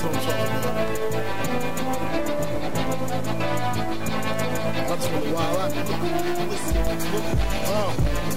some trouble. That's really wild. Oh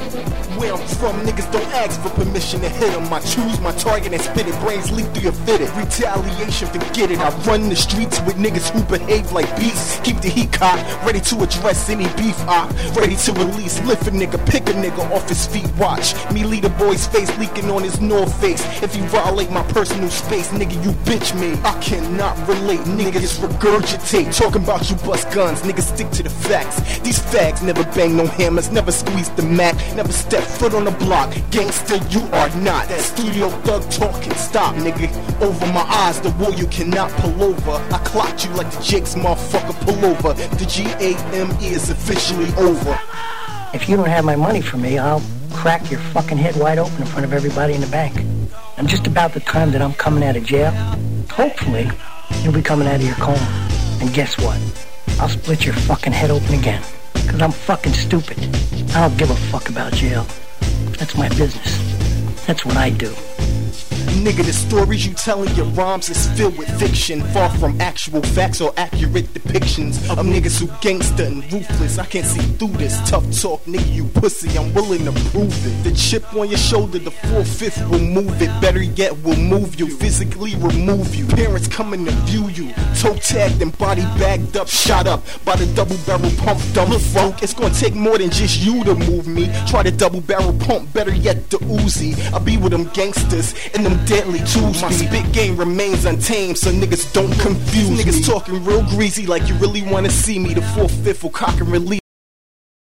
from, niggas don't ask for permission to hit them. I choose my target and spit it, brains leap through your fitted. Retaliation, forget it. I run the streets with niggas who behave like beasts. Keep the heat cocked, ready to address any beef op. Ready to release, lift a nigga, pick a nigga off his feet. Watch me lead a boy's face leaking on his north face. If you violate my personal space, nigga, you bitch me. I cannot relate, niggas regurgitate. Talking about you bust guns, niggas stick to the facts. These fags never bang no hammers, never squeeze the Mac, never step foot on the block. Gangster, you are not. That studio thug talking, stop, nigga. Over my eyes, the wall you cannot pull over. I clocked you like the Jake's motherfucker pull over. The G A M E is officially over. If you don't have my money for me, I'll crack your fucking head wide open in front of everybody in the bank. I'm just about the time that I'm coming out of jail, hopefully, you'll be coming out of your coma. And guess what? I'll split your fucking head open again. Cause I'm fucking stupid. I don't give a fuck about jail. That's my business. That's what I do. Nigga, the stories you tell in your rhymes is filled with fiction, far from actual facts or accurate depictions of niggas who gangster and ruthless. I can't see through this tough talk, nigga. You pussy, I'm willing to prove it. The chip on your shoulder, the four fifth will move it. Better yet, will move you, physically remove you. Parents coming to view you, toe tagged and body bagged up, shot up by the double barrel pump. Dumb fuck, it's gonna take more than just you to move me. Try the double barrel pump, better yet, the Uzi. I be with them gangsters and them deadly tools. My spit game remains untamed, so niggas don't confuse Niggas talking real greasy like you really wanna see me. The fourth, fifth will cock and release.